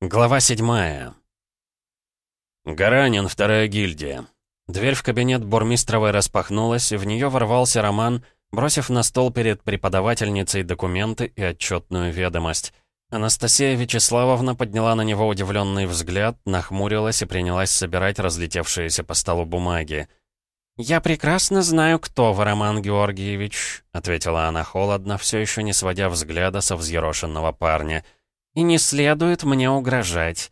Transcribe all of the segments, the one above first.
Глава седьмая. Гаранин, вторая гильдия. Дверь в кабинет Бурмистровой распахнулась, и в нее ворвался Роман, бросив на стол перед преподавательницей документы и отчетную ведомость. Анастасия Вячеславовна подняла на него удивленный взгляд, нахмурилась и принялась собирать разлетевшиеся по столу бумаги. «Я прекрасно знаю, кто вы, Роман Георгиевич», — ответила она холодно, все еще не сводя взгляда со взъерошенного парня — и не следует мне угрожать».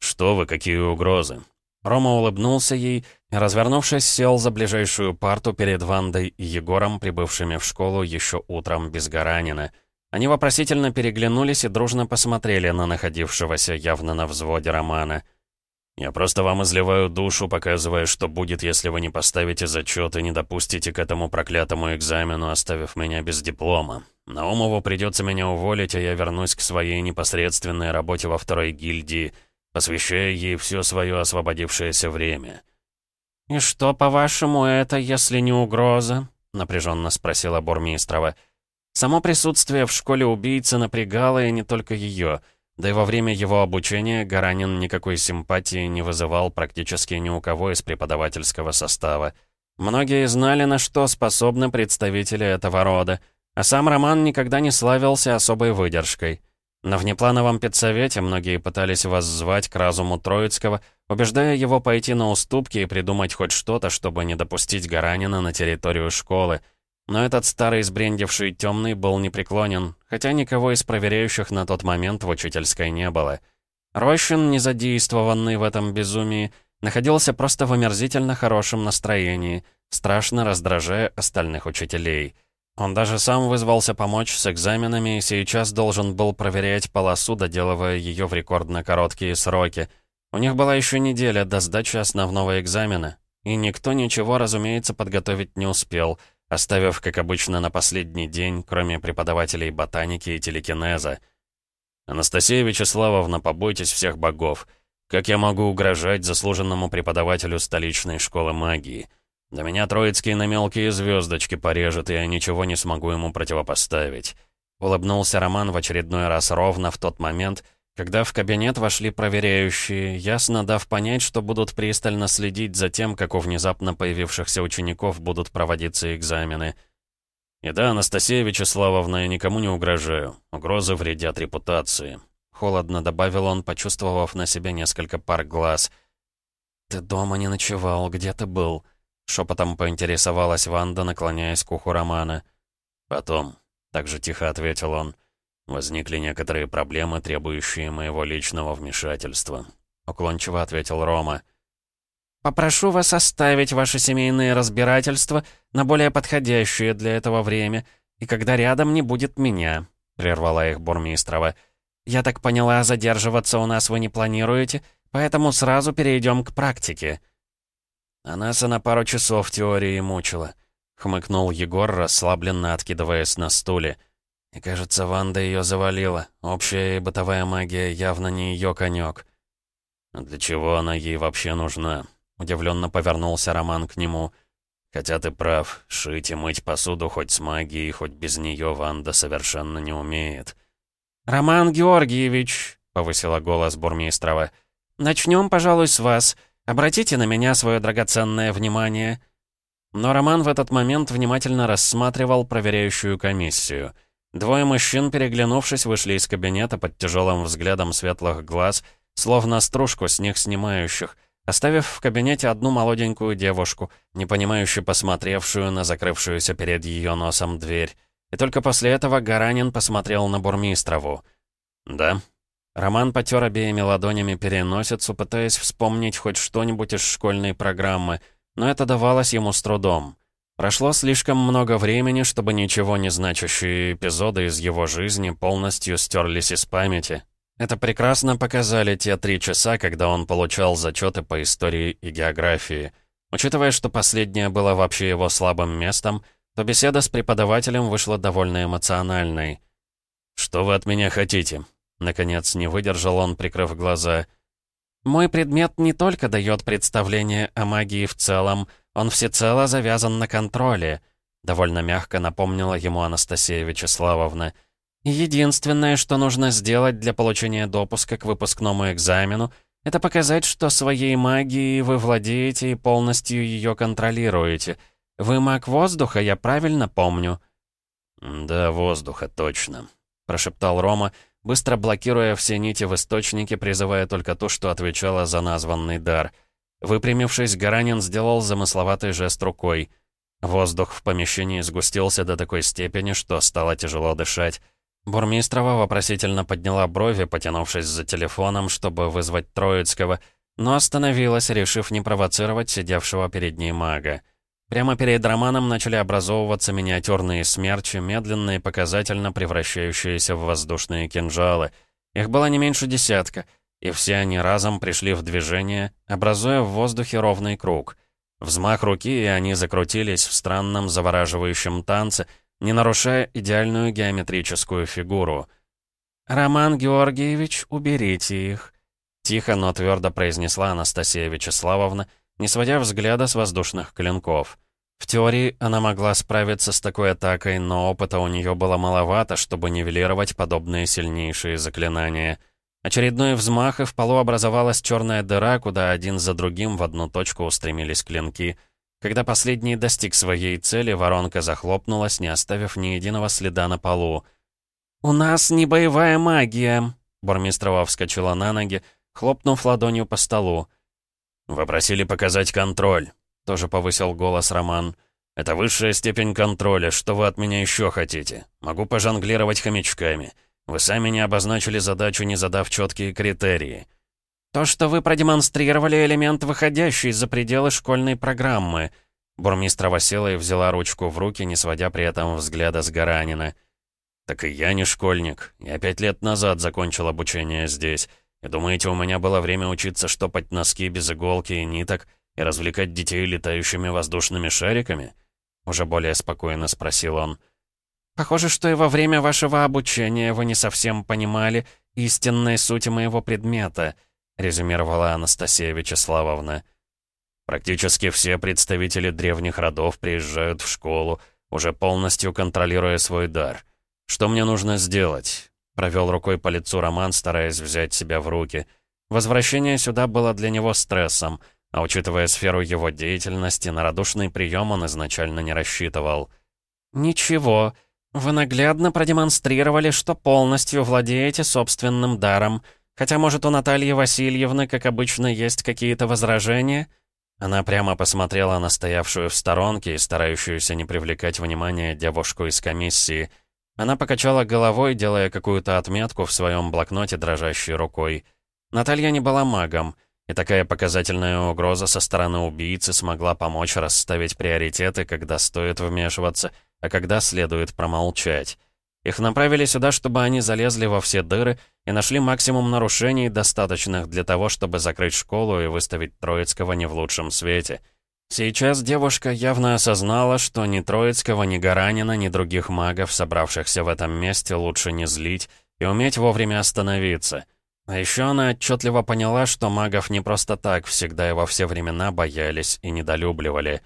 «Что вы, какие угрозы?» Рома улыбнулся ей и, развернувшись, сел за ближайшую парту перед Вандой и Егором, прибывшими в школу еще утром без Гаранина. Они вопросительно переглянулись и дружно посмотрели на находившегося явно на взводе Романа. «Я просто вам изливаю душу, показывая, что будет, если вы не поставите зачет и не допустите к этому проклятому экзамену, оставив меня без диплома. Наумову придется меня уволить, а я вернусь к своей непосредственной работе во второй гильдии, посвящая ей все свое освободившееся время. «И что, по-вашему, это, если не угроза?» — напряженно спросила Бурмистрова. Само присутствие в школе убийцы напрягало и не только ее. Да и во время его обучения Гаранин никакой симпатии не вызывал практически ни у кого из преподавательского состава. Многие знали, на что способны представители этого рода — а сам Роман никогда не славился особой выдержкой. На внеплановом педсовете многие пытались воззвать к разуму Троицкого, убеждая его пойти на уступки и придумать хоть что-то, чтобы не допустить Гаранина на территорию школы. Но этот старый сбрендивший темный был непреклонен, хотя никого из проверяющих на тот момент в учительской не было. Рощин, не задействованный в этом безумии, находился просто в омерзительно хорошем настроении, страшно раздражая остальных учителей — он даже сам вызвался помочь с экзаменами и сейчас должен был проверять полосу, доделывая ее в рекордно короткие сроки. У них была еще неделя до сдачи основного экзамена, и никто ничего, разумеется, подготовить не успел, оставив, как обычно, на последний день, кроме преподавателей ботаники и телекинеза. «Анастасия Вячеславовна, побойтесь всех богов. Как я могу угрожать заслуженному преподавателю столичной школы магии?» Да меня Троицкий на мелкие звездочки порежет, и я ничего не смогу ему противопоставить. Улыбнулся Роман в очередной раз ровно в тот момент, когда в кабинет вошли проверяющие, ясно дав понять, что будут пристально следить за тем, как у внезапно появившихся учеников будут проводиться экзамены. «И да, Анастасия Вячеславовна, я никому не угрожаю. Угрозы вредят репутации». Холодно добавил он, почувствовав на себе несколько пар глаз. «Ты дома не ночевал, где ты был?» Шепотом поинтересовалась Ванда, наклоняясь к уху Романа. «Потом», — так же тихо ответил он, — «возникли некоторые проблемы, требующие моего личного вмешательства», — уклончиво ответил Рома. «Попрошу вас оставить ваши семейные разбирательства на более подходящее для этого время, и когда рядом не будет меня», — прервала их Бурмистрова. «Я так поняла, задерживаться у нас вы не планируете, поэтому сразу перейдем к практике». «А нас она пару часов в теории мучила», — хмыкнул Егор, расслабленно откидываясь на стуле. «И кажется, Ванда ее завалила. Общая и бытовая магия явно не ее конек». «Для чего она ей вообще нужна?» — удивленно повернулся Роман к нему. «Хотя ты прав, шить и мыть посуду хоть с магией, хоть без нее Ванда совершенно не умеет». «Роман Георгиевич», — повысила голос Бурмистрова, — «начнем, пожалуй, с вас». Обратите на меня свое драгоценное внимание». Но Роман в этот момент внимательно рассматривал проверяющую комиссию. Двое мужчин, переглянувшись, вышли из кабинета под тяжелым взглядом светлых глаз, словно стружку с них снимающих, оставив в кабинете одну молоденькую девушку, непонимающе посмотревшую на закрывшуюся перед ее носом дверь. И только после этого Гаранин посмотрел на Бурмистрову. «Да», Роман потер обеими ладонями переносицу, пытаясь вспомнить хоть что-нибудь из школьной программы, но это давалось ему с трудом. Прошло слишком много времени, чтобы ничего не значащие эпизоды из его жизни полностью стерлись из памяти. Это прекрасно показали те три часа, когда он получал зачеты по истории и географии. Учитывая, что последнее было вообще его слабым местом, то беседа с преподавателем вышла довольно эмоциональной. «Что вы от меня хотите?» Наконец, не выдержал он, прикрыв глаза. «Мой предмет не только дает представление о магии в целом, он всецело завязан на контроле», довольно мягко напомнила ему Анастасия Вячеславовна. Единственное, что нужно сделать для получения допуска к выпускному экзамену, это показать, что своей магией вы владеете и полностью ее контролируете. Вы маг воздуха, я правильно помню?» «Да, воздуха, точно», — прошептал Рома, быстро блокируя все нити в источнике, призывая только ту, что отвечала за названный дар. Выпрямившись, Гаранин сделал замысловатый жест рукой. Воздух в помещении сгустился до такой степени, что стало тяжело дышать. Бурмистрова вопросительно подняла брови, потянувшись за телефоном, чтобы вызвать Троицкого, но остановилась, решив не провоцировать сидевшего перед ней мага. Прямо перед Романом начали образовываться миниатюрные смерчи, медленно и показательно превращающиеся в воздушные кинжалы. Их было не меньше десятка, и все они разом пришли в движение, образуя в воздухе ровный круг. Взмах руки, и они закрутились в странном завораживающем танце, не нарушая идеальную геометрическую фигуру. «Роман Георгиевич, уберите их», — тихо, но твердо произнесла Анастасия Вячеславовна, не сводя взгляда с воздушных клинков. В теории она могла справиться с такой атакой, но опыта у нее было маловато, чтобы нивелировать подобные сильнейшие заклинания. Очередной взмах, и в полу образовалась черная дыра, куда один за другим в одну точку устремились клинки — когда последний достиг своей цели, воронка захлопнулась, не оставив ни единого следа на полу. «У нас не боевая магия!» Бурмистрова вскочила на ноги, хлопнув ладонью по столу. «Вы просили показать контроль», — тоже повысил голос Роман. «Это высшая степень контроля. Что вы от меня еще хотите? Могу пожонглировать хомячками. Вы сами не обозначили задачу, не задав четкие критерии». «То, что вы продемонстрировали элемент, выходящий за пределы школьной программы». Бурмистрова села и взяла ручку в руки, не сводя при этом взгляда с Гаранина. «Так и я не школьник. Я пять лет назад закончил обучение здесь. Думаете, у меня было время учиться штопать носки без иголки и ниток и развлекать детей летающими воздушными шариками?» Уже более спокойно спросил он. «Похоже, что и во время вашего обучения вы не совсем понимали истинной сути моего предмета», резюмировала Анастасия Вячеславовна. Практически все представители древних родов приезжают в школу, уже полностью контролируя свой дар. Что мне нужно сделать? Провел рукой по лицу Роман, стараясь взять себя в руки. Возвращение сюда было для него стрессом, а учитывая сферу его деятельности, на радушный прием он изначально не рассчитывал. «Ничего, вы наглядно продемонстрировали, что полностью владеете собственным даром», Хотя, может, у Натальи Васильевны, как обычно, есть какие-то возражения?» Она прямо посмотрела на стоявшую в сторонке и старающуюся не привлекать внимания девушку из комиссии. Она покачала головой, делая какую-то отметку в своем блокноте дрожащей рукой. Наталья не была магом, и такая показательная угроза со стороны убийцы смогла помочь расставить приоритеты, когда стоит вмешиваться, а когда следует промолчать. Их направили сюда, чтобы они залезли во все дыры и нашли максимум нарушений, достаточных для того, чтобы закрыть школу и выставить Троицкого не в лучшем свете. Сейчас девушка явно осознала, что ни Троицкого, ни Гаранина, ни других магов, собравшихся в этом месте, лучше не злить и уметь вовремя остановиться. А еще она отчетливо поняла, что магов не просто так всегда и во все времена боялись и недолюбливали.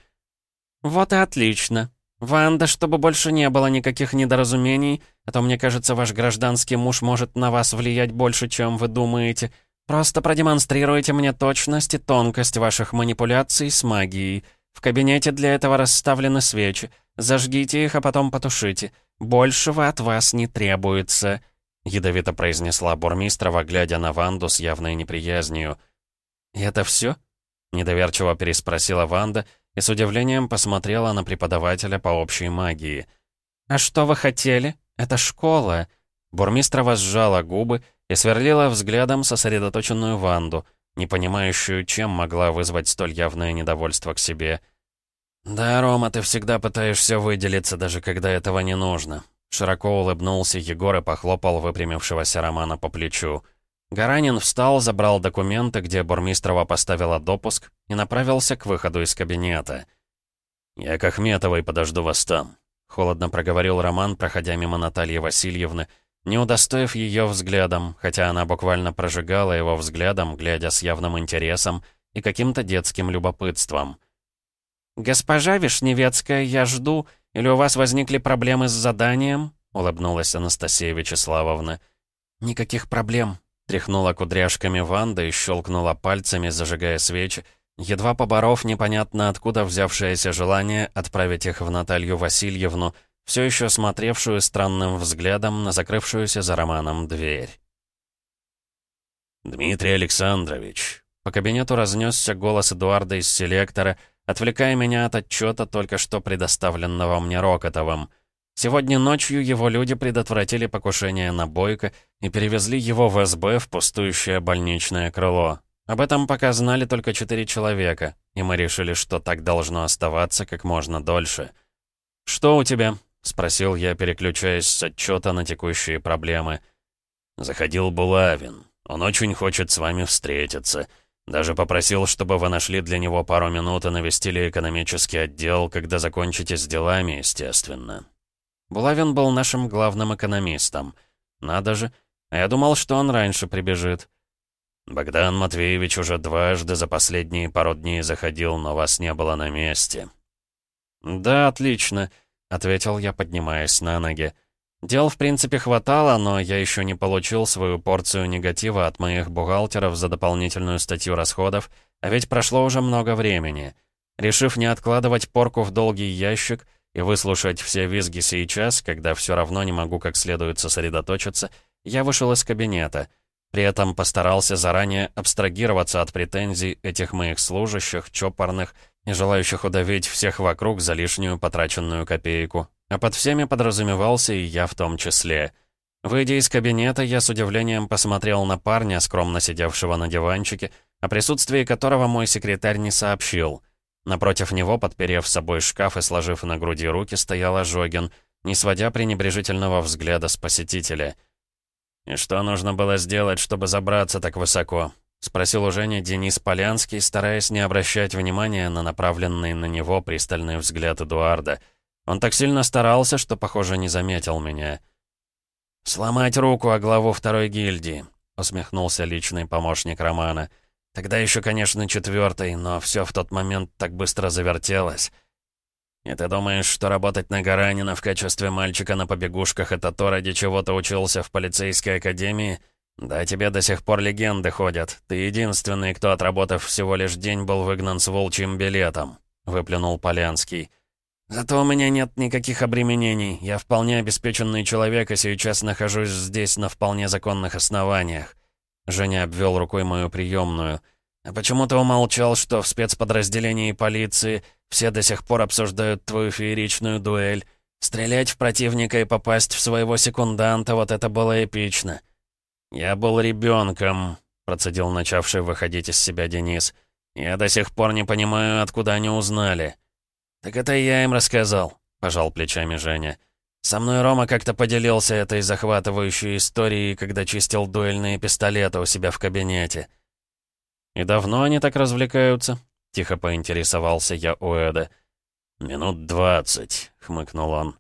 «Вот и отлично», «Ванда, чтобы больше не было никаких недоразумений, а то, мне кажется, ваш гражданский муж может на вас влиять больше, чем вы думаете. Просто продемонстрируйте мне точность и тонкость ваших манипуляций с магией. В кабинете для этого расставлены свечи. Зажгите их, а потом потушите. Большего от вас не требуется», — ядовито произнесла Бурмистрова, глядя на Ванду с явной неприязнью. «И это все?» — недоверчиво переспросила Ванда, — и с удивлением посмотрела на преподавателя по общей магии. «А что вы хотели? Это школа!» Бурмистрова сжала губы и сверлила взглядом сосредоточенную Ванду, не понимающую, чем могла вызвать столь явное недовольство к себе. «Да, Рома, ты всегда пытаешься выделиться, даже когда этого не нужно». Широко улыбнулся Егор и похлопал выпрямившегося Романа по плечу. Гаранин встал, забрал документы, где Бурмистрова поставила допуск, и направился к выходу из кабинета. «Я к Ахметовой подожду вас там», — холодно проговорил Роман, проходя мимо Натальи Васильевны, не удостоив ее взглядом, хотя она буквально прожигала его взглядом, глядя с явным интересом и каким-то детским любопытством. «Госпожа Вишневецкая, я жду, или у вас возникли проблемы с заданием?» — улыбнулась Анастасия Вячеславовна. «Никаких проблем», — тряхнула кудряшками Ванда и щелкнула пальцами, зажигая свечи, едва поборов непонятно откуда взявшееся желание отправить их в Наталью Васильевну, все еще смотревшую странным взглядом на закрывшуюся за Романом дверь. «Дмитрий Александрович!» По кабинету разнесся голос Эдуарда из селектора, отвлекая меня от отчета, только что предоставленного мне Рокотовым. Сегодня ночью его люди предотвратили покушение на Бойко и перевезли его в СБ в пустующее больничное крыло. Об этом пока знали только четыре человека, и мы решили, что так должно оставаться как можно дольше. «Что у тебя?» — спросил я, переключаясь с отчета на текущие проблемы. «Заходил Булавин. Он очень хочет с вами встретиться. Даже попросил, чтобы вы нашли для него пару минут и навестили экономический отдел, когда закончите с делами, естественно». Булавин был нашим главным экономистом. Надо же. Я думал, что он раньше прибежит. «Богдан Матвеевич уже дважды за последние пару дней заходил, но вас не было на месте». «Да, отлично», — ответил я, поднимаясь на ноги. Дел, в принципе, хватало, но я еще не получил свою порцию негатива от моих бухгалтеров за дополнительную статью расходов, а ведь прошло уже много времени. Решив не откладывать порку в долгий ящик и выслушать все визги сейчас, когда все равно не могу как следует сосредоточиться, я вышел из кабинета — при этом постарался заранее абстрагироваться от претензий этих моих служащих, чопорных и желающих удавить всех вокруг за лишнюю потраченную копейку. А под всеми подразумевался и я в том числе. Выйдя из кабинета, я с удивлением посмотрел на парня, скромно сидевшего на диванчике, о присутствии которого мой секретарь не сообщил. Напротив него, подперев собой шкаф и сложив на груди руки, стоял Ожогин, не сводя пренебрежительного взгляда с посетителя — «И что нужно было сделать, чтобы забраться так высоко?» — спросил у Жени Денис Полянский, стараясь не обращать внимания на направленный на него пристальный взгляд Эдуарда. Он так сильно старался, что, похоже, не заметил меня. «Сломать руку о главу второй гильдии», — усмехнулся личный помощник Романа. «Тогда еще, конечно, четвертый, но все в тот момент так быстро завертелось. «И ты думаешь, что работать на Гаранина в качестве мальчика на побегушках — это то, ради чего ты учился в полицейской академии? Да тебе до сих пор легенды ходят. Ты единственный, кто, отработав всего лишь день, был выгнан с волчьим билетом», — выплюнул Полянский. «Зато у меня нет никаких обременений. Я вполне обеспеченный человек и сейчас нахожусь здесь на вполне законных основаниях». Женя обвел рукой мою приемную. «А почему ты умолчал, что в спецподразделении полиции все до сих пор обсуждают твою фееричную дуэль. Стрелять в противника и попасть в своего секунданта, вот это было эпично. «Я был ребенком», — процедил начавший выходить из себя Денис. «Я до сих пор не понимаю, откуда они узнали». «Так это я им рассказал», — пожал плечами Женя. «Со мной Рома как-то поделился этой захватывающей историей, когда чистил дуэльные пистолеты у себя в кабинете». «И давно они так развлекаются?» — тихо поинтересовался я у Эда. «Минут двадцать», — хмыкнул он.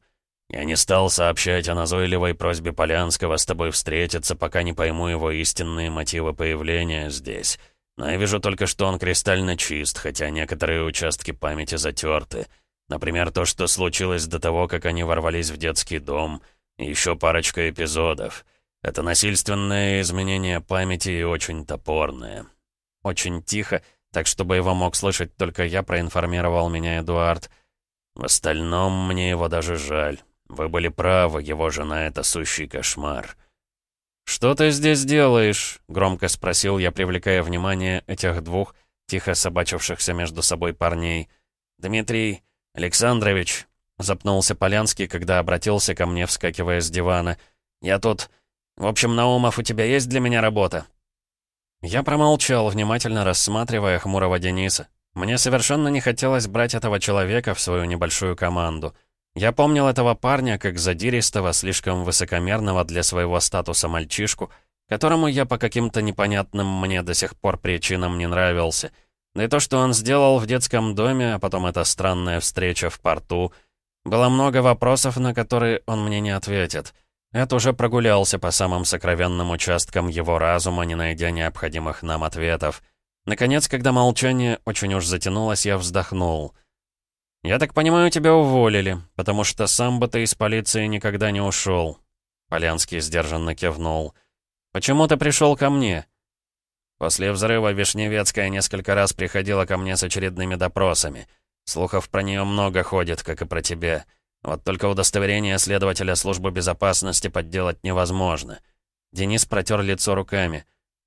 «Я не стал сообщать о назойливой просьбе Полянского с тобой встретиться, пока не пойму его истинные мотивы появления здесь. Но я вижу только, что он кристально чист, хотя некоторые участки памяти затерты. Например, то, что случилось до того, как они ворвались в детский дом, и еще парочка эпизодов. Это насильственное изменение памяти и очень топорное». Очень тихо, так чтобы его мог слышать только я, проинформировал меня Эдуард. В остальном мне его даже жаль. Вы были правы, его жена — это сущий кошмар. «Что ты здесь делаешь?» — громко спросил я, привлекая внимание этих двух, тихо собачившихся между собой парней. «Дмитрий Александрович», — запнулся Полянский, когда обратился ко мне, вскакивая с дивана. «Я тут... В общем, Наумов, у тебя есть для меня работа?» Я промолчал, внимательно рассматривая хмурого Дениса. Мне совершенно не хотелось брать этого человека в свою небольшую команду. Я помнил этого парня как задиристого, слишком высокомерного для своего статуса мальчишку, которому я по каким-то непонятным мне до сих пор причинам не нравился. Да и то, что он сделал в детском доме, а потом эта странная встреча в порту. Было много вопросов, на которые он мне не ответит. Эд уже прогулялся по самым сокровенным участкам его разума, не найдя необходимых нам ответов. Наконец, когда молчание очень уж затянулось, я вздохнул. «Я так понимаю, тебя уволили, потому что сам бы ты из полиции никогда не ушел». Полянский сдержанно кивнул. «Почему ты пришел ко мне?» После взрыва Вишневецкая несколько раз приходила ко мне с очередными допросами. Слухов про нее много ходит, как и про тебя. Вот только удостоверение следователя службы безопасности подделать невозможно. Денис протер лицо руками.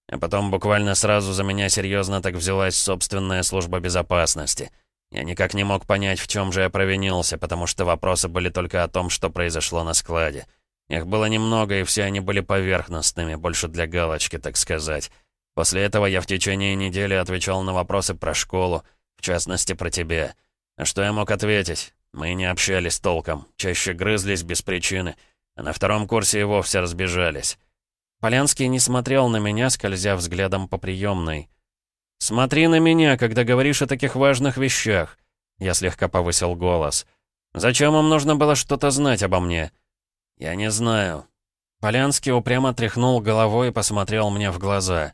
А потом буквально сразу за меня серьезно так взялась собственная служба безопасности. Я никак не мог понять, в чем же я провинился, потому что вопросы были только о том, что произошло на складе. Их было немного, и все они были поверхностными, больше для галочки, так сказать. После этого я в течение недели отвечал на вопросы про школу, в частности, про тебя. А что я мог ответить? Мы не общались толком, чаще грызлись без причины, а на втором курсе и вовсе разбежались. Полянский не смотрел на меня, скользя взглядом по приемной. «Смотри на меня, когда говоришь о таких важных вещах», — я слегка повысил голос. «Зачем им нужно было что-то знать обо мне?» «Я не знаю». Полянский упрямо тряхнул головой и посмотрел мне в глаза.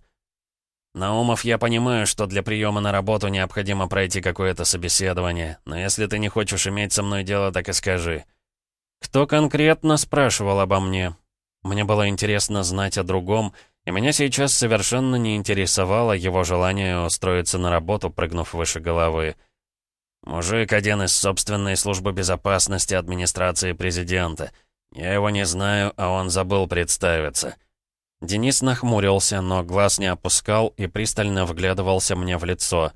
«Наумов, я понимаю, что для приема на работу необходимо пройти какое-то собеседование, но если ты не хочешь иметь со мной дело, так и скажи». «Кто конкретно спрашивал обо мне?» Мне было интересно знать о другом, и меня сейчас совершенно не интересовало его желание устроиться на работу, прыгнув выше головы. «Мужик один из собственной службы безопасности администрации президента. Я его не знаю, а он забыл представиться». Денис нахмурился, но глаз не опускал и пристально вглядывался мне в лицо.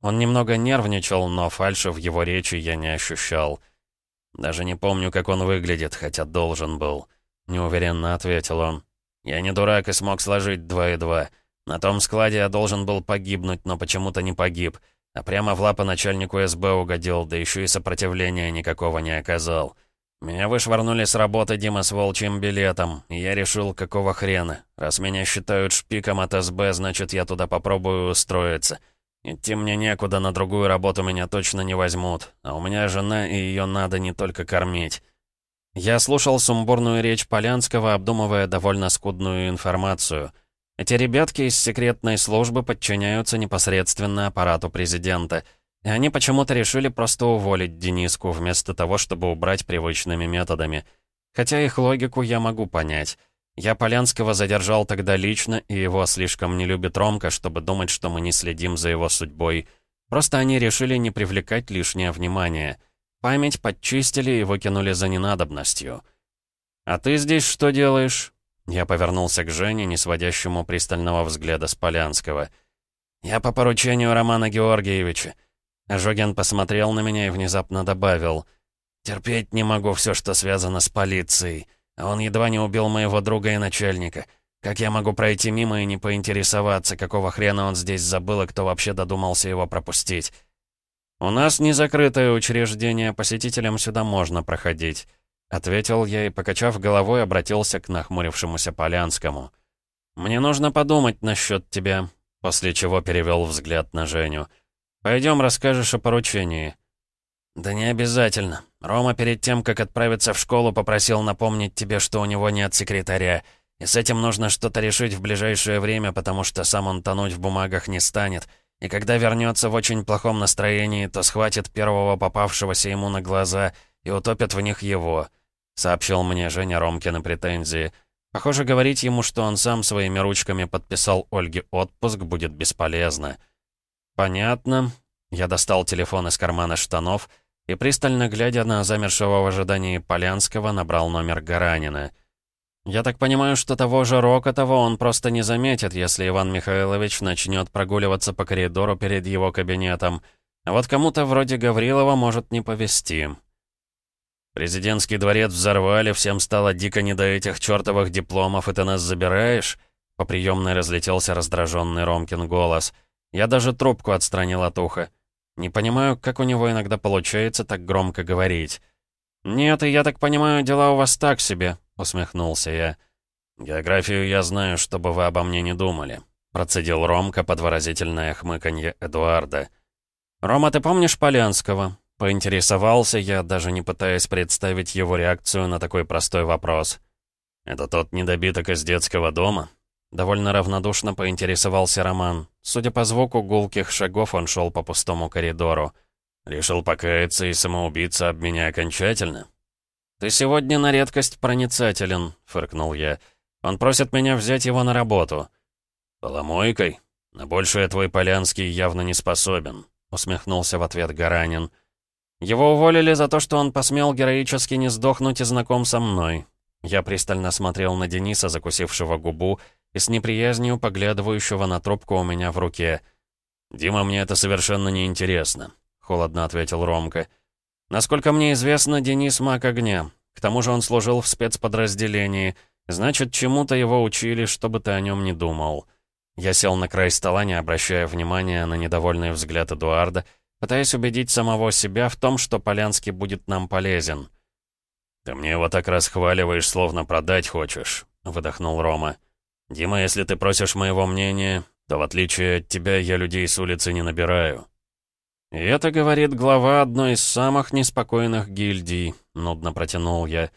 Он немного нервничал, но фальши в его речи я не ощущал. Даже не помню, как он выглядит, хотя должен был. Неуверенно ответил он. «Я не дурак и смог сложить два и два. На том складе я должен был погибнуть, но почему-то не погиб. А прямо в лапы начальнику СБ угодил, да еще и сопротивления никакого не оказал. Меня вышвырнули с работы Дима с волчьим билетом, и я решил, какого хрена. Раз меня считают шпиком от СБ, значит, я туда попробую устроиться. Идти мне некуда, на другую работу меня точно не возьмут. А у меня жена, и ее надо не только кормить. Я слушал сумбурную речь Полянского, обдумывая довольно скудную информацию. Эти ребятки из секретной службы подчиняются непосредственно аппарату президента — и они почему-то решили просто уволить Дениску, вместо того, чтобы убрать привычными методами. Хотя их логику я могу понять. Я Полянского задержал тогда лично, и его слишком не любит Ромка, чтобы думать, что мы не следим за его судьбой. Просто они решили не привлекать лишнее внимание. Память подчистили и выкинули за ненадобностью. «А ты здесь что делаешь?» Я повернулся к Жене, не сводящему пристального взгляда с Полянского. «Я по поручению Романа Георгиевича. Ожогин посмотрел на меня и внезапно добавил. «Терпеть не могу все, что связано с полицией. А он едва не убил моего друга и начальника. Как я могу пройти мимо и не поинтересоваться, какого хрена он здесь забыл и кто вообще додумался его пропустить?» «У нас не закрытое учреждение, посетителям сюда можно проходить», — ответил я и, покачав головой, обратился к нахмурившемуся Полянскому. «Мне нужно подумать насчет тебя», после чего перевел взгляд на Женю. Пойдем расскажешь о поручении». «Да не обязательно. Рома перед тем, как отправиться в школу, попросил напомнить тебе, что у него нет секретаря. И с этим нужно что-то решить в ближайшее время, потому что сам он тонуть в бумагах не станет. И когда вернется в очень плохом настроении, то схватит первого попавшегося ему на глаза и утопит в них его», — сообщил мне Женя Ромкина претензии. Похоже, говорить ему, что он сам своими ручками подписал Ольге отпуск, будет бесполезно. «Понятно». Я достал телефон из кармана штанов и, пристально глядя на замершего в ожидании Полянского, набрал номер Гаранина. «Я так понимаю, что того же Рокотова он просто не заметит, если Иван Михайлович начнет прогуливаться по коридору перед его кабинетом. А вот кому-то вроде Гаврилова может не повезти». «Президентский дворец взорвали, всем стало дико не до этих чертовых дипломов, и ты нас забираешь?» По приемной разлетелся раздраженный Ромкин голос — я даже трубку отстранил от уха. Не понимаю, как у него иногда получается так громко говорить. «Нет, и я так понимаю, дела у вас так себе», — усмехнулся я. «Географию я знаю, чтобы вы обо мне не думали», — процедил Ромка под выразительное хмыканье Эдуарда. «Рома, ты помнишь Полянского?» Поинтересовался я, даже не пытаясь представить его реакцию на такой простой вопрос. «Это тот недобиток из детского дома?» Довольно равнодушно поинтересовался Роман. Судя по звуку гулких шагов, он шел по пустому коридору. Решил покаяться и самоубиться об меня окончательно?» «Ты сегодня на редкость проницателен», — фыркнул я. «Он просит меня взять его на работу». «Поломойкой? На большее твой Полянский явно не способен», — усмехнулся в ответ Гаранин. «Его уволили за то, что он посмел героически не сдохнуть и знаком со мной». Я пристально смотрел на Дениса, закусившего губу, и с неприязнью поглядывающего на трубку у меня в руке. «Дима, мне это совершенно неинтересно», — холодно ответил Ромка. «Насколько мне известно, Денис маг огня. К тому же он служил в спецподразделении. Значит, чему-то его учили, чтобы ты о нем не думал». Я сел на край стола, не обращая внимания на недовольный взгляд Эдуарда, пытаясь убедить самого себя в том, что Полянский будет нам полезен. «Ты мне его так расхваливаешь, словно продать хочешь», — выдохнул Рома. «Дима, если ты просишь моего мнения, то в отличие от тебя я людей с улицы не набираю». «И это, говорит глава одной из самых неспокойных гильдий», — нудно протянул я.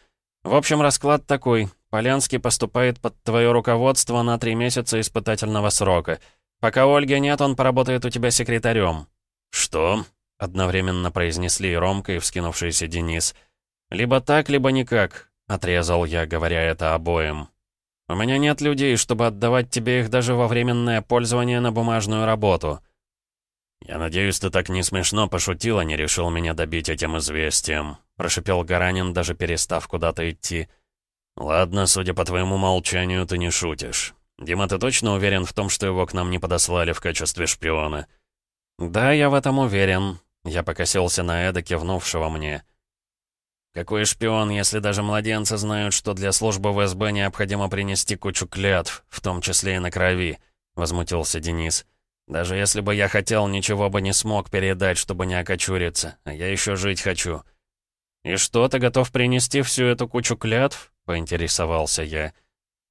«В общем, расклад такой. Полянский поступает под твое руководство на три месяца испытательного срока. Пока Ольги нет, он поработает у тебя секретарем». «Что?» — одновременно произнесли Ромка и вскинувшийся Денис. «Либо так, либо никак», — отрезал я, говоря это обоим. «У меня нет людей, чтобы отдавать тебе их даже во временное пользование на бумажную работу». «Я надеюсь, ты так не смешно пошутил, а не решил меня добить этим известием», — прошипел Гаранин, даже перестав куда-то идти. «Ладно, судя по твоему молчанию, ты не шутишь. Дима, ты точно уверен в том, что его к нам не подослали в качестве шпиона?» «Да, я в этом уверен», — я покосился на Эда, кивнувшего мне. «Какой шпион, если даже младенцы знают, что для службы в СБ необходимо принести кучу клятв, в том числе и на крови?» — возмутился Денис. «Даже если бы я хотел, ничего бы не смог передать, чтобы не окочуриться, а я еще жить хочу». «И что, ты готов принести всю эту кучу клятв?» — поинтересовался я.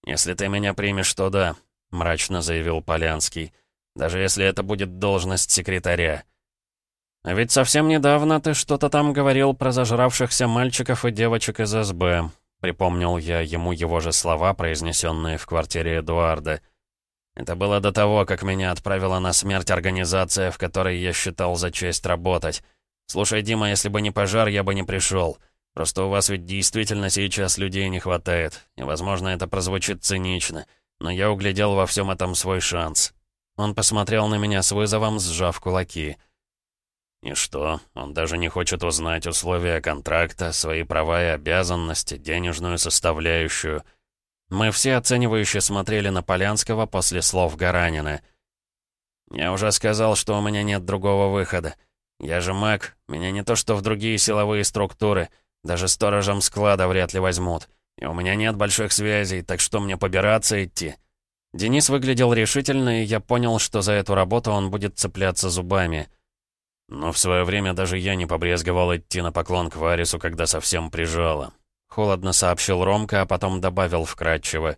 «Если ты меня примешь, то да», — мрачно заявил Полянский. «Даже если это будет должность секретаря». «А ведь совсем недавно ты что-то там говорил про зажравшихся мальчиков и девочек из СБ», — припомнил я ему его же слова, произнесенные в квартире Эдуарда. «Это было до того, как меня отправила на смерть организация, в которой я считал за честь работать. Слушай, Дима, если бы не пожар, я бы не пришел. Просто у вас ведь действительно сейчас людей не хватает, и, возможно, это прозвучит цинично, но я углядел во всем этом свой шанс». Он посмотрел на меня с вызовом, сжав кулаки. «И что, он даже не хочет узнать условия контракта, свои права и обязанности, денежную составляющую?» Мы все оценивающе смотрели на Полянского после слов Гаранина. «Я уже сказал, что у меня нет другого выхода. Я же маг, меня не то что в другие силовые структуры». Даже сторожем склада вряд ли возьмут. И у меня нет больших связей, так что мне побираться идти?» Денис выглядел решительно, и я понял, что за эту работу он будет цепляться зубами. Но в свое время даже я не побрезговал идти на поклон к Варису, когда совсем прижало. Холодно сообщил Ромка, а потом добавил вкратчиво.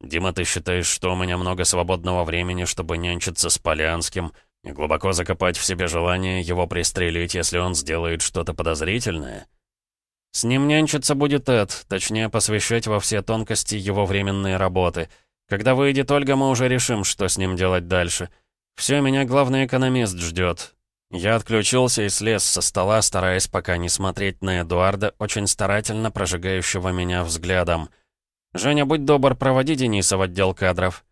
«Дима, ты считаешь, что у меня много свободного времени, чтобы нянчиться с Полянским и глубоко закопать в себе желание его пристрелить, если он сделает что-то подозрительное?» С ним нянчиться будет Эд, точнее, посвящать во все тонкости его временные работы. Когда выйдет Ольга, мы уже решим, что с ним делать дальше. Все, меня главный экономист ждет. Я отключился и слез со стола, стараясь пока не смотреть на Эдуарда, очень старательно прожигающего меня взглядом. «Женя, будь добр, проводи Дениса в отдел кадров».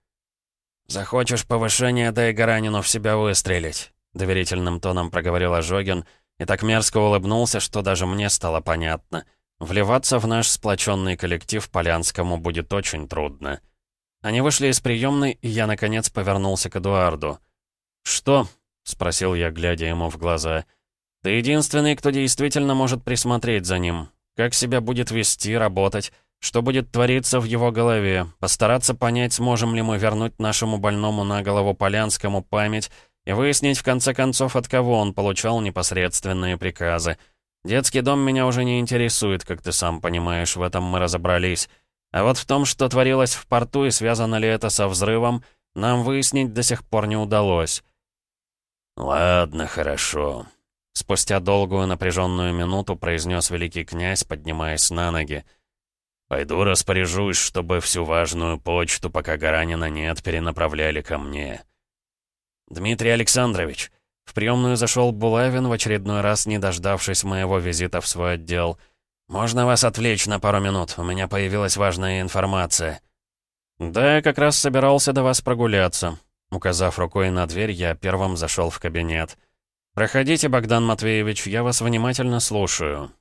«Захочешь повышения, дай Гаранину в себя выстрелить», — доверительным тоном проговорил Ожогин, — и так мерзко улыбнулся, что даже мне стало понятно. Вливаться в наш сплоченный коллектив Полянскому будет очень трудно. Они вышли из приемной, и я, наконец, повернулся к Эдуарду. «Что?» — спросил я, глядя ему в глаза. «Ты единственный, кто действительно может присмотреть за ним. Как себя будет вести, работать, что будет твориться в его голове, постараться понять, сможем ли мы вернуть нашему больному на голову Полянскому память и выяснить в конце концов, от кого он получал непосредственные приказы. Детский дом меня уже не интересует, как ты сам понимаешь, в этом мы разобрались. А вот в том, что творилось в порту и связано ли это со взрывом, нам выяснить до сих пор не удалось. «Ладно, хорошо», — спустя долгую напряженную минуту произнес великий князь, поднимаясь на ноги. «Пойду распоряжусь, чтобы всю важную почту, пока Гаранина нет, перенаправляли ко мне». «Дмитрий Александрович», — в приемную зашел Булавин, в очередной раз не дождавшись моего визита в свой отдел. «Можно вас отвлечь на пару минут? У меня появилась важная информация». «Да, я как раз собирался до вас прогуляться», Указав рукой на дверь, я первым зашел в кабинет. «Проходите, Богдан Матвеевич, я вас внимательно слушаю».